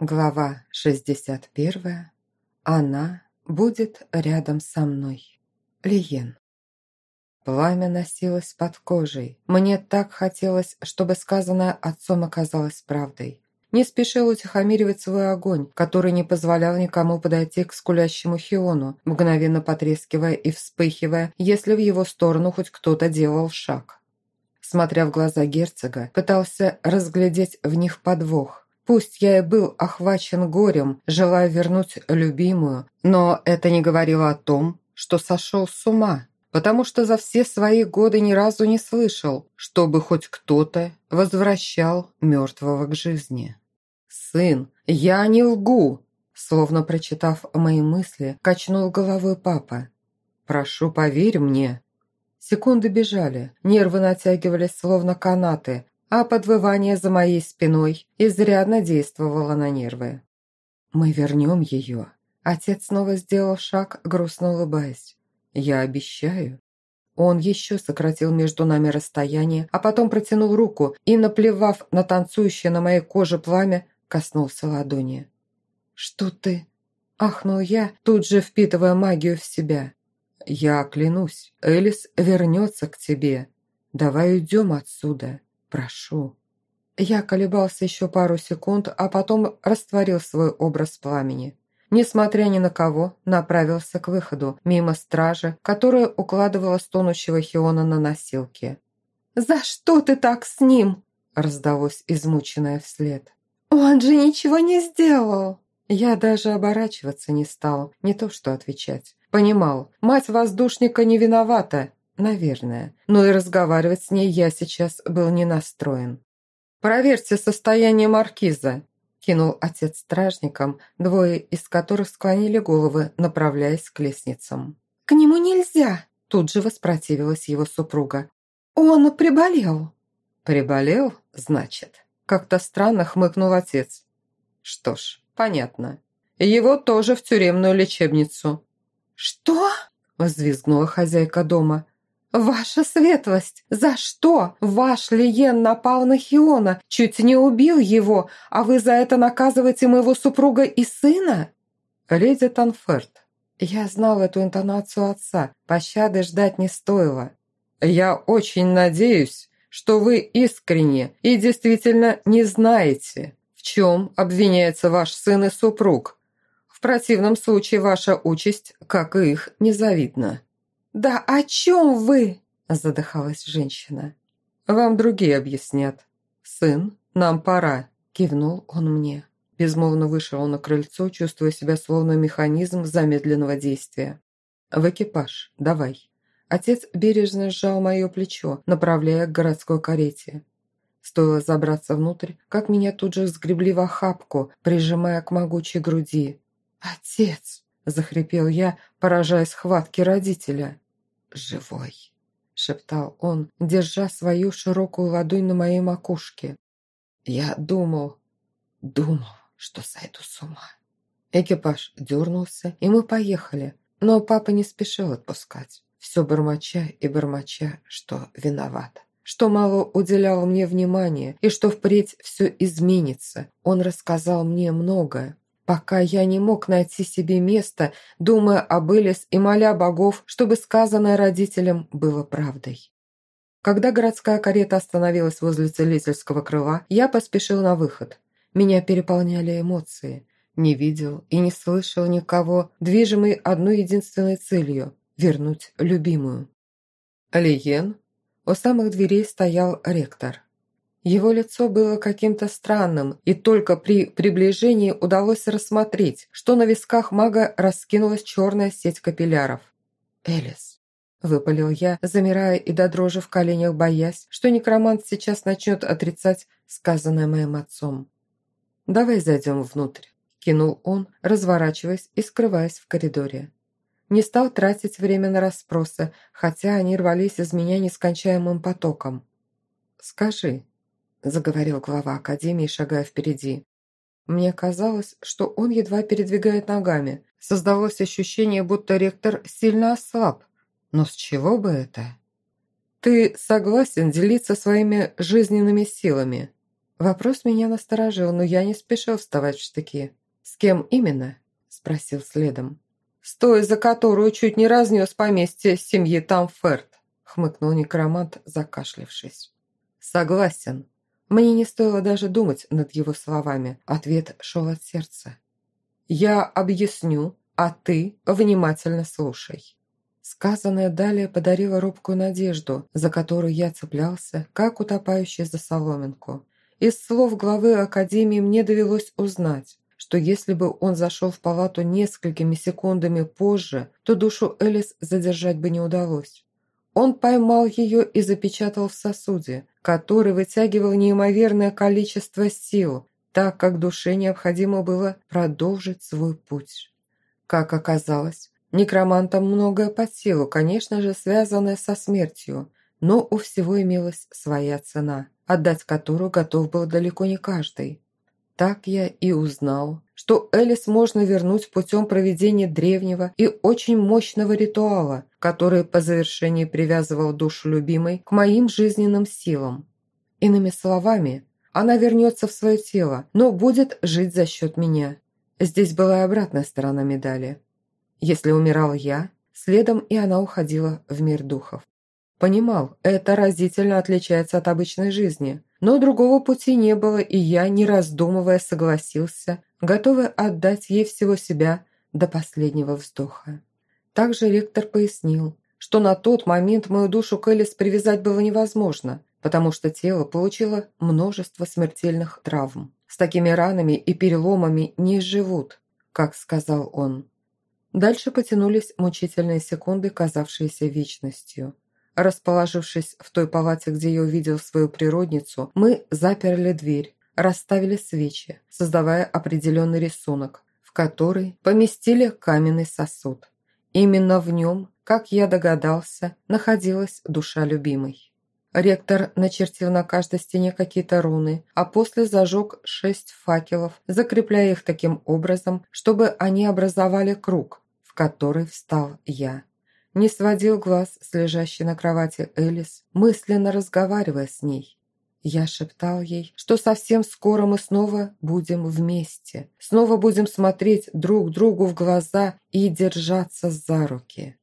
Глава 61. Она будет рядом со мной. Лиен. Пламя носилось под кожей. Мне так хотелось, чтобы сказанное отцом оказалось правдой. Не спешил утихомиривать свой огонь, который не позволял никому подойти к скулящему Хиону, мгновенно потрескивая и вспыхивая, если в его сторону хоть кто-то делал шаг. Смотря в глаза герцога, пытался разглядеть в них подвох, Пусть я и был охвачен горем, желая вернуть любимую, но это не говорило о том, что сошел с ума, потому что за все свои годы ни разу не слышал, чтобы хоть кто-то возвращал мертвого к жизни. «Сын, я не лгу!» Словно прочитав мои мысли, качнул головой папа. «Прошу, поверь мне». Секунды бежали, нервы натягивались словно канаты, а подвывание за моей спиной изрядно действовало на нервы. «Мы вернем ее». Отец снова сделал шаг, грустно улыбаясь. «Я обещаю». Он еще сократил между нами расстояние, а потом протянул руку и, наплевав на танцующее на моей коже пламя, коснулся ладони. «Что ты?» – ахнул я, тут же впитывая магию в себя. «Я клянусь, Элис вернется к тебе. Давай уйдем отсюда». «Прошу». Я колебался еще пару секунд, а потом растворил свой образ пламени. Несмотря ни на кого, направился к выходу, мимо стражи, которая укладывала стонущего Хиона на носилки. «За что ты так с ним?» раздалось измученное вслед. «Он же ничего не сделал!» Я даже оборачиваться не стал, не то что отвечать. Понимал, мать воздушника не виновата, Наверное. Но и разговаривать с ней я сейчас был не настроен. «Проверьте состояние маркиза», – кинул отец стражникам, двое из которых склонили головы, направляясь к лестницам. «К нему нельзя!» – тут же воспротивилась его супруга. «Он приболел!» «Приболел, значит?» – как-то странно хмыкнул отец. «Что ж, понятно. Его тоже в тюремную лечебницу». «Что?» – взвизгнула хозяйка дома. «Ваша светлость! За что? Ваш Лиен напал на Хиона, чуть не убил его, а вы за это наказываете моего супруга и сына?» «Леди Танферт, я знал эту интонацию отца, пощады ждать не стоило. Я очень надеюсь, что вы искренне и действительно не знаете, в чем обвиняется ваш сын и супруг. В противном случае ваша участь, как и их, незавидна». «Да о чем вы?» – задыхалась женщина. «Вам другие объяснят. Сын, нам пора», – кивнул он мне. Безмолвно вышел на крыльцо, чувствуя себя словно механизм замедленного действия. «В экипаж, давай». Отец бережно сжал мое плечо, направляя к городской карете. Стоило забраться внутрь, как меня тут же сгребли в охапку, прижимая к могучей груди. «Отец!» – захрипел я, поражаясь схватке родителя. «Живой!» – шептал он, держа свою широкую ладонь на моей макушке. «Я думал, думал, что сойду с ума». Экипаж дернулся, и мы поехали, но папа не спешил отпускать, все бормоча и бормоча, что виноват что мало уделял мне внимания и что впредь все изменится. Он рассказал мне многое, пока я не мог найти себе места, думая об Элис и моля богов, чтобы сказанное родителям было правдой. Когда городская карета остановилась возле целительского крыла, я поспешил на выход. Меня переполняли эмоции. Не видел и не слышал никого, движимый одной единственной целью – вернуть любимую. Лиен? У самых дверей стоял ректор. Его лицо было каким-то странным, и только при приближении удалось рассмотреть, что на висках мага раскинулась черная сеть капилляров. «Элис», – выпалил я, замирая и до дрожи в коленях, боясь, что некромант сейчас начнет отрицать сказанное моим отцом. «Давай зайдем внутрь», – кинул он, разворачиваясь и скрываясь в коридоре. Не стал тратить время на расспросы, хотя они рвались из меня нескончаемым потоком. «Скажи, заговорил глава академии, шагая впереди. Мне казалось, что он едва передвигает ногами. Создалось ощущение, будто ректор сильно ослаб. Но с чего бы это? «Ты согласен делиться своими жизненными силами?» Вопрос меня насторожил, но я не спешил вставать в штыки. «С кем именно?» – спросил следом. «С той, за которую чуть не разнес поместье семьи Тамферт», – хмыкнул некромант, закашлявшись. «Согласен». Мне не стоило даже думать над его словами. Ответ шел от сердца. «Я объясню, а ты внимательно слушай». Сказанное далее подарило робкую надежду, за которую я цеплялся, как утопающий за соломинку. Из слов главы Академии мне довелось узнать, что если бы он зашел в палату несколькими секундами позже, то душу Элис задержать бы не удалось. Он поймал ее и запечатал в сосуде, который вытягивал неимоверное количество сил, так как душе необходимо было продолжить свой путь. Как оказалось, некромантам многое под силу, конечно же, связанное со смертью, но у всего имелась своя цена – отдать которую готов был далеко не каждый. Так я и узнал, что Элис можно вернуть путем проведения древнего и очень мощного ритуала, который по завершении привязывал душу любимой к моим жизненным силам. Иными словами, она вернется в свое тело, но будет жить за счет меня. Здесь была и обратная сторона медали. Если умирал я, следом и она уходила в мир духов. Понимал, это разительно отличается от обычной жизни, но другого пути не было, и я, не раздумывая, согласился, готовый отдать ей всего себя до последнего вздоха. Также ректор пояснил, что на тот момент мою душу к Элис привязать было невозможно, потому что тело получило множество смертельных травм. С такими ранами и переломами не живут, как сказал он. Дальше потянулись мучительные секунды, казавшиеся вечностью. Расположившись в той палате, где я увидел свою природницу, мы заперли дверь, расставили свечи, создавая определенный рисунок, в который поместили каменный сосуд. Именно в нем, как я догадался, находилась душа любимой. Ректор начертил на каждой стене какие-то руны, а после зажег шесть факелов, закрепляя их таким образом, чтобы они образовали круг, в который встал я не сводил глаз с лежащей на кровати Элис, мысленно разговаривая с ней. Я шептал ей, что совсем скоро мы снова будем вместе, снова будем смотреть друг другу в глаза и держаться за руки.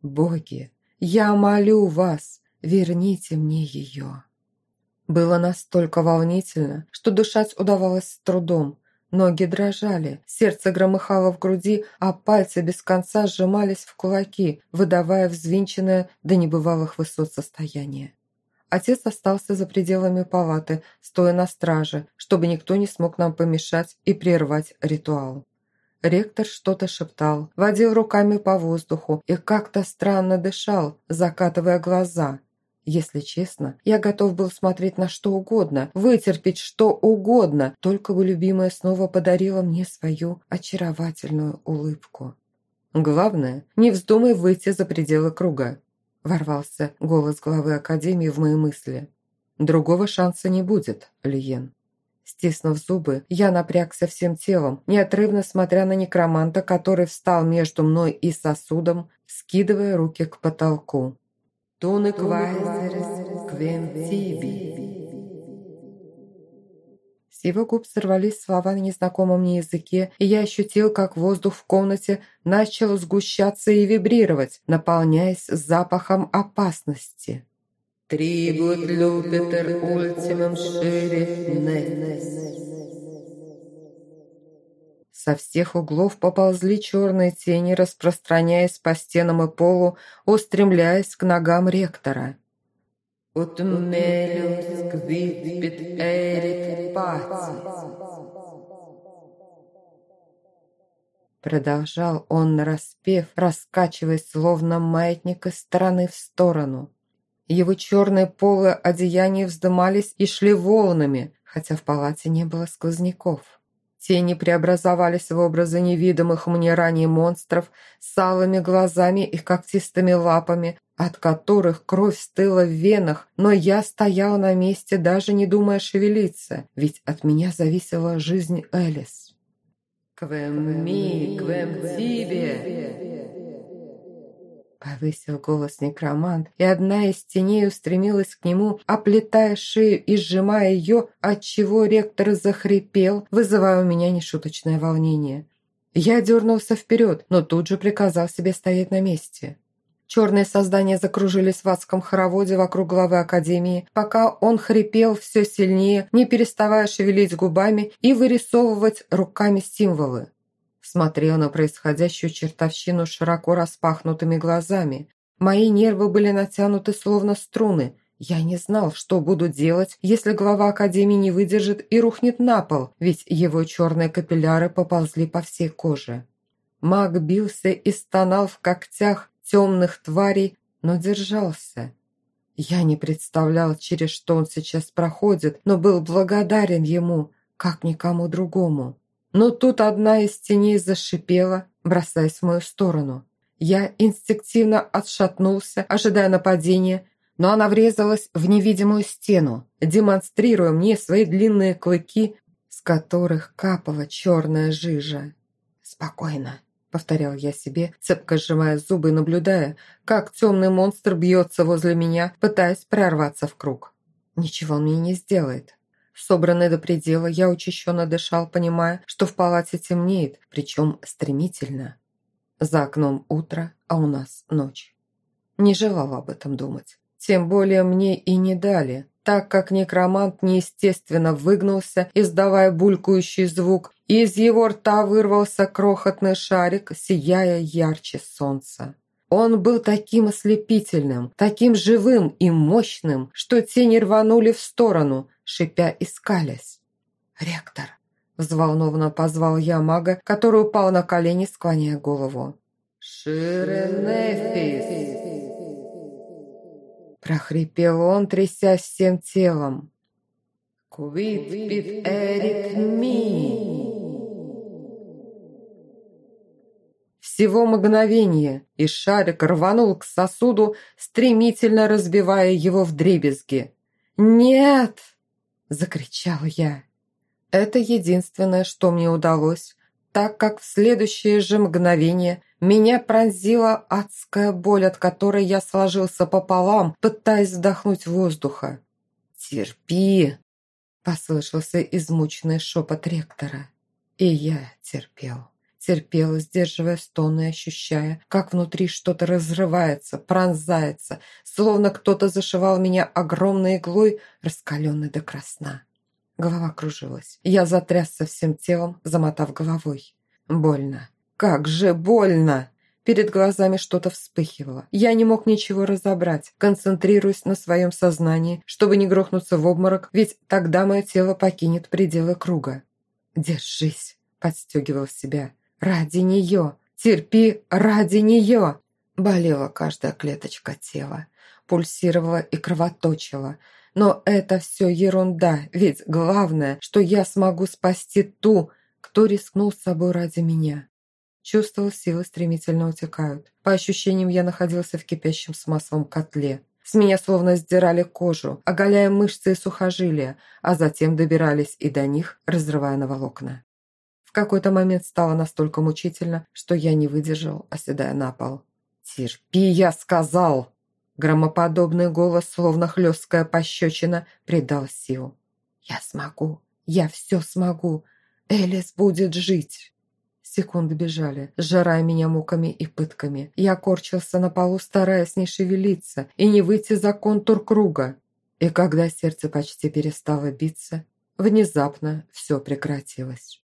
Боги, я молю вас, верните мне ее. Было настолько волнительно, что дышать удавалось с трудом, Ноги дрожали, сердце громыхало в груди, а пальцы без конца сжимались в кулаки, выдавая взвинченное до небывалых высот состояние. Отец остался за пределами палаты, стоя на страже, чтобы никто не смог нам помешать и прервать ритуал. Ректор что-то шептал, водил руками по воздуху и как-то странно дышал, закатывая глаза, если честно, я готов был смотреть на что угодно, вытерпеть что угодно, только бы любимая снова подарила мне свою очаровательную улыбку. «Главное, не вздумай выйти за пределы круга», – ворвался голос главы Академии в мои мысли. «Другого шанса не будет, Лиен». Стиснув зубы, я напрягся всем телом, неотрывно смотря на некроманта, который встал между мной и сосудом, скидывая руки к потолку. Тунек Вайзерс Квентиби. С его губ сорвались слова на незнакомом мне языке, и я ощутил, как воздух в комнате начал сгущаться и вибрировать, наполняясь запахом опасности. «Трибут Люпитер ультимем шире нес». Со всех углов поползли черные тени, распространяясь по стенам и полу, устремляясь к ногам ректора. Продолжал он нараспев, раскачиваясь, словно маятник из стороны в сторону. Его черные полы одеяния вздымались и шли волнами, хотя в палате не было сквозняков. Тени преобразовались в образы невидимых мне ранее монстров с алыми глазами и когтистыми лапами, от которых кровь стыла в венах, но я стоял на месте, даже не думая шевелиться, ведь от меня зависела жизнь Элис. «Квем ми, квем тебе!» Повысил голос некромант, и одна из теней устремилась к нему, оплетая шею и сжимая ее, отчего ректор захрипел, вызывая у меня нешуточное волнение. Я дернулся вперед, но тут же приказал себе стоять на месте. Черные создания закружились в адском хороводе вокруг главы Академии, пока он хрипел все сильнее, не переставая шевелить губами и вырисовывать руками символы. Смотрел на происходящую чертовщину широко распахнутыми глазами. Мои нервы были натянуты словно струны. Я не знал, что буду делать, если глава Академии не выдержит и рухнет на пол, ведь его черные капилляры поползли по всей коже. Маг бился и стонал в когтях, темных тварей, но держался. Я не представлял, через что он сейчас проходит, но был благодарен ему, как никому другому. Но тут одна из теней зашипела, бросаясь в мою сторону. Я инстинктивно отшатнулся, ожидая нападения, но она врезалась в невидимую стену, демонстрируя мне свои длинные клыки, с которых капала черная жижа. «Спокойно», повторял я себе, цепко сжимая зубы наблюдая, как темный монстр бьется возле меня, пытаясь прорваться в круг. Ничего он мне не сделает. Собранный до предела, я учащенно дышал, понимая, что в палате темнеет, причем стремительно. За окном утро, а у нас ночь. Не желал об этом думать. Тем более мне и не дали, так как некромант неестественно выгнулся, издавая булькающий звук, и из его рта вырвался крохотный шарик, сияя ярче солнца. Он был таким ослепительным, таким живым и мощным, что тени рванули в сторону, шипя и скалясь. «Ректор!» – взволнованно позвал я мага, который упал на колени, склоняя голову. «Ширенефис!» прохрипел он, трясясь всем телом. «Квит пит эрик ми!» Всего мгновение, и шарик рванул к сосуду, стремительно разбивая его в дребезги. «Нет!» – закричал я. Это единственное, что мне удалось, так как в следующее же мгновение меня пронзила адская боль, от которой я сложился пополам, пытаясь вдохнуть воздуха. «Терпи!» – послышался измученный шепот ректора. И я терпел. Терпел, сдерживая стоны, ощущая, как внутри что-то разрывается, пронзается, словно кто-то зашивал меня огромной иглой, раскаленной до красна. Голова кружилась. Я затрясся всем телом, замотав головой. Больно. Как же больно! Перед глазами что-то вспыхивало. Я не мог ничего разобрать, концентрируясь на своем сознании, чтобы не грохнуться в обморок, ведь тогда мое тело покинет пределы круга. «Держись!» – подстегивал себя. «Ради нее! Терпи ради нее!» Болела каждая клеточка тела, пульсировала и кровоточила – но это все ерунда, ведь главное, что я смогу спасти ту, кто рискнул с собой ради меня. Чувствовал, силы стремительно утекают. По ощущениям, я находился в кипящем с маслом котле. С меня словно сдирали кожу, оголяя мышцы и сухожилия, а затем добирались и до них, разрывая на волокна. Какой-то момент стало настолько мучительно, что я не выдержал, оседая на пол. «Терпи, я сказал!» Громоподобный голос, словно хлесткая пощечина, придал сил. «Я смогу! Я все смогу! Элис будет жить!» Секунды бежали, сжирая меня муками и пытками. Я корчился на полу, стараясь не шевелиться и не выйти за контур круга. И когда сердце почти перестало биться, внезапно все прекратилось.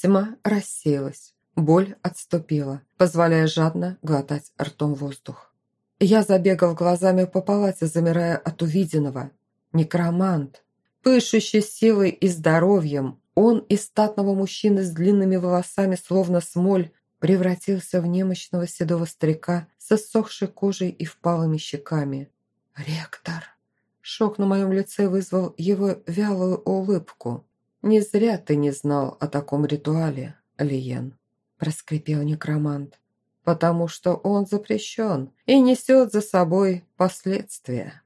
Тьма рассеялась, боль отступила, позволяя жадно глотать ртом воздух. Я забегал глазами по палате, замирая от увиденного. Некромант, пышущий силой и здоровьем, он из статного мужчины с длинными волосами, словно смоль, превратился в немощного седого старика с иссохшей кожей и впалыми щеками. «Ректор!» Шок на моем лице вызвал его вялую улыбку. «Не зря ты не знал о таком ритуале, Лиен», – проскрипел некромант потому что он запрещен и несет за собой последствия.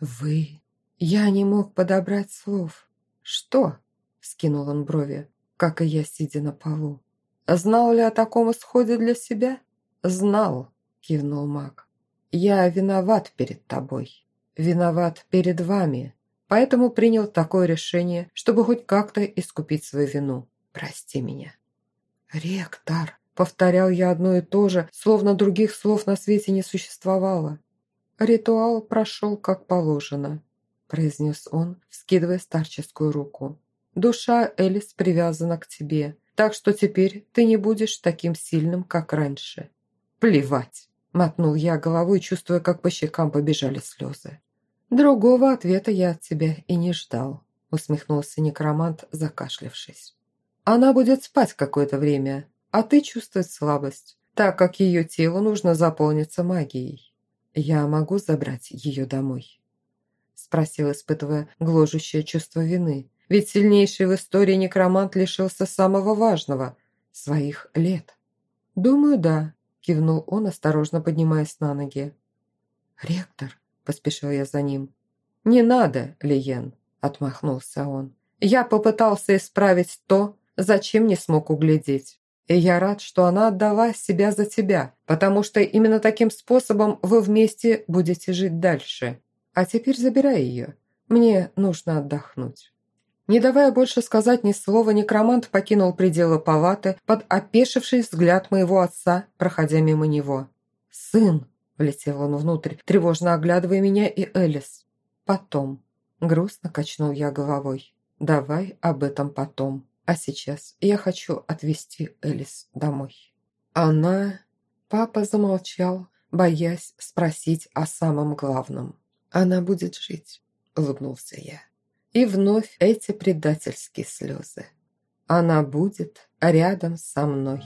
«Вы...» Я не мог подобрать слов. «Что?» – скинул он брови, как и я, сидя на полу. «Знал ли о таком исходе для себя?» «Знал», – кивнул маг. я виноват перед тобой. Виноват перед вами. Поэтому принял такое решение, чтобы хоть как-то искупить свою вину. Прости меня». «Ректор», — повторял я одно и то же, словно других слов на свете не существовало. «Ритуал прошел как положено», – произнес он, вскидывая старческую руку. «Душа Элис привязана к тебе, так что теперь ты не будешь таким сильным, как раньше». «Плевать!» – мотнул я головой, чувствуя, как по щекам побежали слезы. «Другого ответа я от тебя и не ждал», – усмехнулся некромант, закашлявшись. «Она будет спать какое-то время, а ты чувствуешь слабость, так как ее телу нужно заполниться магией». «Я могу забрать ее домой?» Спросил, испытывая гложущее чувство вины. Ведь сильнейший в истории некромант лишился самого важного – своих лет. «Думаю, да», – кивнул он, осторожно поднимаясь на ноги. «Ректор», – поспешил я за ним. «Не надо, Лиен», – отмахнулся он. «Я попытался исправить то, зачем не смог углядеть. И я рад, что она отдала себя за тебя, потому что именно таким способом вы вместе будете жить дальше. А теперь забирай ее. Мне нужно отдохнуть». Не давая больше сказать ни слова, некромант покинул пределы палаты под опешивший взгляд моего отца, проходя мимо него. «Сын!» – влетел он внутрь, тревожно оглядывая меня и Элис. «Потом». Грустно качнул я головой. «Давай об этом потом». А сейчас я хочу отвезти Элис домой. Она... Папа замолчал, боясь спросить о самом главном. Она будет жить, улыбнулся я. И вновь эти предательские слезы. Она будет рядом со мной.